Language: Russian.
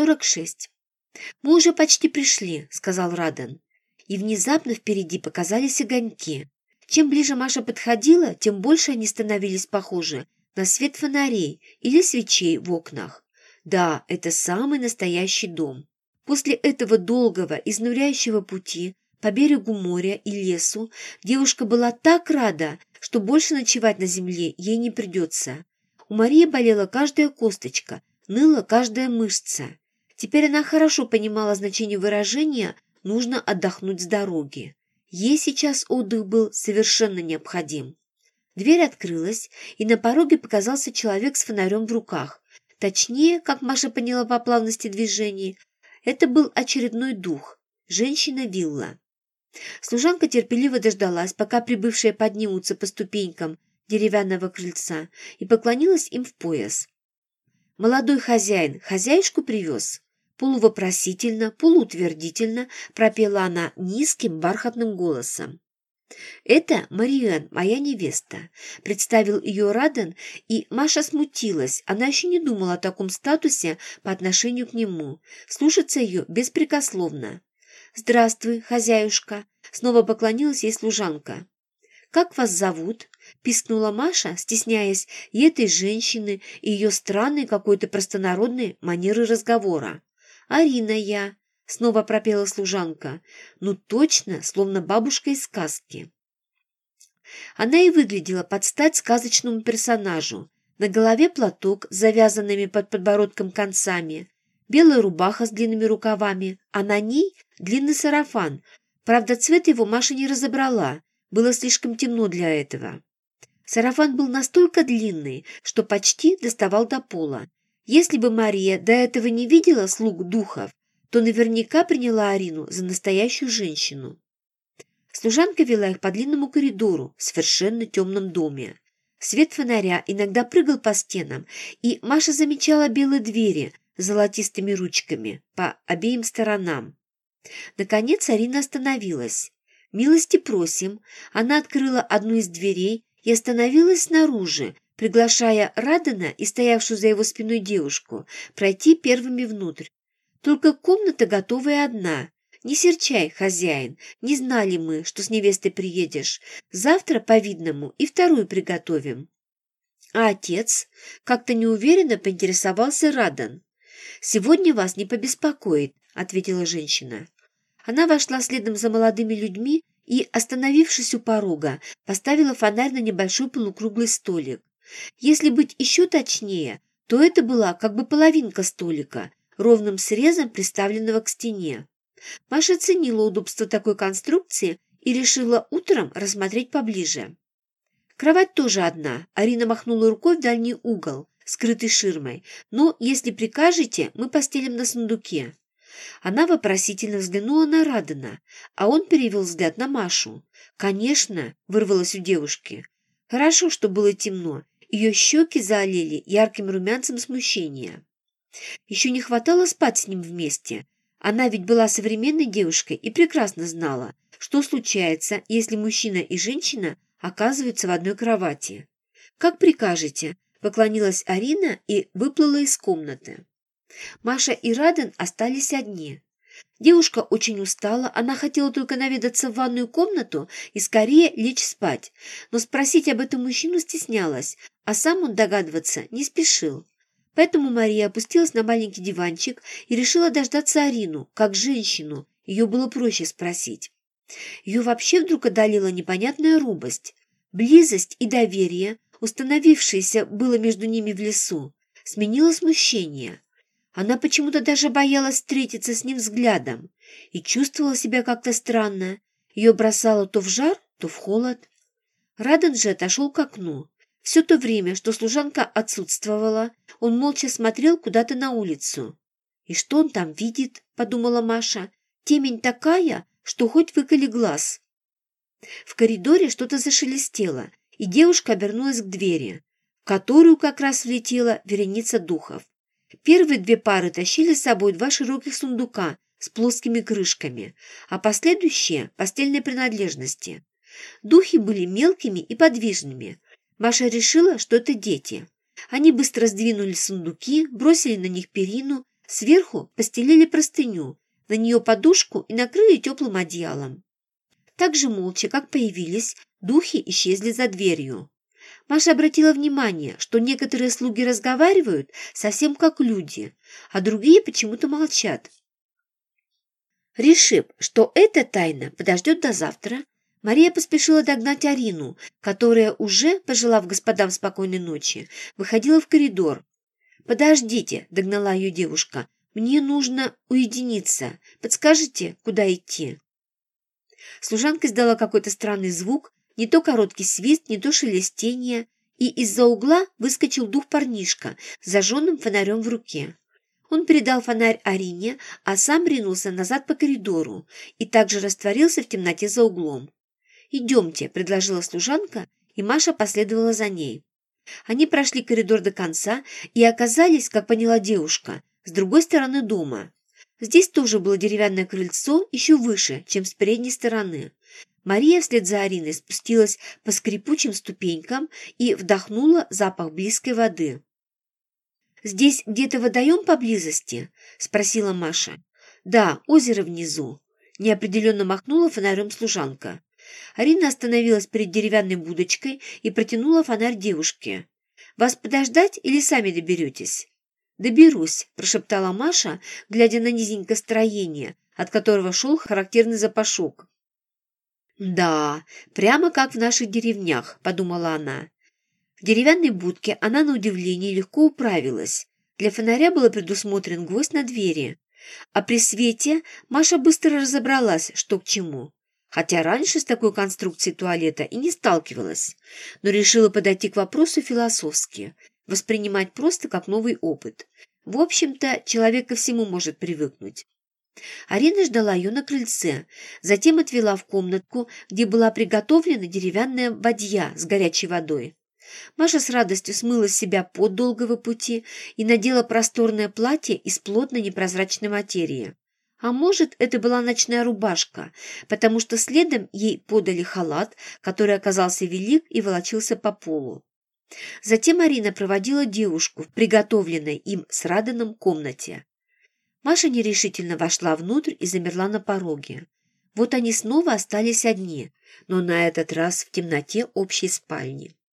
46. «Мы уже почти пришли», — сказал Раден. И внезапно впереди показались огоньки. Чем ближе Маша подходила, тем больше они становились похожи на свет фонарей или свечей в окнах. Да, это самый настоящий дом. После этого долгого, изнуряющего пути по берегу моря и лесу девушка была так рада, что больше ночевать на земле ей не придется. У Марии болела каждая косточка, ныла каждая мышца. Теперь она хорошо понимала значение выражения «нужно отдохнуть с дороги». Ей сейчас отдых был совершенно необходим. Дверь открылась, и на пороге показался человек с фонарем в руках. Точнее, как Маша поняла по плавности движений, это был очередной дух, женщина-вилла. Служанка терпеливо дождалась, пока прибывшие поднимутся по ступенькам деревянного крыльца, и поклонилась им в пояс. «Молодой хозяин хозяюшку привез?» Полувопросительно, полуутвердительно пропела она низким бархатным голосом. «Это Мариан, моя невеста», — представил ее Раден, и Маша смутилась. Она еще не думала о таком статусе по отношению к нему. Слушаться ее беспрекословно. «Здравствуй, хозяюшка», — снова поклонилась ей служанка. «Как вас зовут?» – пискнула Маша, стесняясь и этой женщины, и ее странной какой-то простонародной манеры разговора. «Арина я», – снова пропела служанка. «Ну точно, словно бабушка из сказки». Она и выглядела под стать сказочному персонажу. На голове платок с завязанными под подбородком концами, белая рубаха с длинными рукавами, а на ней длинный сарафан. Правда, цвет его Маша не разобрала, было слишком темно для этого. Сарафан был настолько длинный, что почти доставал до пола. Если бы Мария до этого не видела слуг духов, то наверняка приняла Арину за настоящую женщину. Служанка вела их по длинному коридору в совершенно темном доме. Свет фонаря иногда прыгал по стенам, и Маша замечала белые двери с золотистыми ручками по обеим сторонам. Наконец Арина остановилась. «Милости просим». Она открыла одну из дверей и остановилась снаружи, приглашая Радана и стоявшую за его спиной девушку пройти первыми внутрь. Только комната готовая одна. Не серчай, хозяин, не знали мы, что с невестой приедешь. Завтра, по-видному, и вторую приготовим. А отец как-то неуверенно поинтересовался Радан. «Сегодня вас не побеспокоит», — ответила женщина. Она вошла следом за молодыми людьми и, остановившись у порога, поставила фонарь на небольшой полукруглый столик. Если быть еще точнее, то это была как бы половинка столика, ровным срезом приставленного к стене. Маша ценила удобство такой конструкции и решила утром рассмотреть поближе. Кровать тоже одна. Арина махнула рукой в дальний угол, скрытый ширмой. «Ну, если прикажете, мы постелим на сундуке». Она вопросительно взглянула на Радана, а он перевел взгляд на Машу. «Конечно», — вырвалось у девушки. «Хорошо, что было темно. Ее щеки заолели ярким румянцем смущения. Еще не хватало спать с ним вместе. Она ведь была современной девушкой и прекрасно знала, что случается, если мужчина и женщина оказываются в одной кровати. «Как прикажете», — поклонилась Арина и выплыла из комнаты. Маша и Раден остались одни. Девушка очень устала, она хотела только наведаться в ванную комнату и скорее лечь спать, но спросить об этом мужчину стеснялась, а сам он догадываться не спешил. Поэтому Мария опустилась на маленький диванчик и решила дождаться Арину, как женщину, ее было проще спросить. Ее вообще вдруг одолела непонятная рубость. Близость и доверие, установившееся было между ними в лесу, сменило смущение. Она почему-то даже боялась встретиться с ним взглядом и чувствовала себя как-то странно. Ее бросало то в жар, то в холод. Раден же отошел к окну. Все то время, что служанка отсутствовала, он молча смотрел куда-то на улицу. «И что он там видит?» – подумала Маша. «Темень такая, что хоть выколи глаз». В коридоре что-то зашелестело, и девушка обернулась к двери, в которую как раз влетела вереница духов. Первые две пары тащили с собой два широких сундука с плоскими крышками, а последующие – постельные принадлежности. Духи были мелкими и подвижными. Маша решила, что это дети. Они быстро сдвинули сундуки, бросили на них перину, Сверху постелили простыню, на нее подушку и накрыли теплым одеялом. Так же молча, как появились, духи исчезли за дверью. Маша обратила внимание, что некоторые слуги разговаривают совсем как люди, а другие почему-то молчат. Решив, что эта тайна подождет до завтра, Мария поспешила догнать Арину, которая уже, пожелав господам спокойной ночи, выходила в коридор. «Подождите», — догнала ее девушка, — «мне нужно уединиться. Подскажите, куда идти?» Служанка издала какой-то странный звук, не то короткий свист, не то шелестение, и из-за угла выскочил дух-парнишка с зажженным фонарем в руке. Он передал фонарь Арине, а сам ринулся назад по коридору и также растворился в темноте за углом. «Идемте», — предложила служанка, и Маша последовала за ней. Они прошли коридор до конца и оказались, как поняла девушка, с другой стороны дома. Здесь тоже было деревянное крыльцо еще выше, чем с передней стороны. Мария вслед за Ариной спустилась по скрипучим ступенькам и вдохнула запах близкой воды. «Здесь где-то водоем поблизости?» – спросила Маша. «Да, озеро внизу», – неопределенно махнула фонарем служанка. Арина остановилась перед деревянной будочкой и протянула фонарь девушке. «Вас подождать или сами доберетесь?» «Доберусь», – прошептала Маша, глядя на низенькое строение, от которого шел характерный запашок. «Да, прямо как в наших деревнях», – подумала она. В деревянной будке она, на удивление, легко управилась. Для фонаря был предусмотрен гвоздь на двери. А при свете Маша быстро разобралась, что к чему хотя раньше с такой конструкцией туалета и не сталкивалась, но решила подойти к вопросу философски, воспринимать просто как новый опыт. В общем-то, человек ко всему может привыкнуть. Арина ждала ее на крыльце, затем отвела в комнатку, где была приготовлена деревянная бадья с горячей водой. Маша с радостью смыла с себя под долгого пути и надела просторное платье из плотной непрозрачной материи. А может, это была ночная рубашка, потому что следом ей подали халат, который оказался велик и волочился по полу. Затем Арина проводила девушку в приготовленной им с Раданом комнате. Маша нерешительно вошла внутрь и замерла на пороге. Вот они снова остались одни, но на этот раз в темноте общей спальни.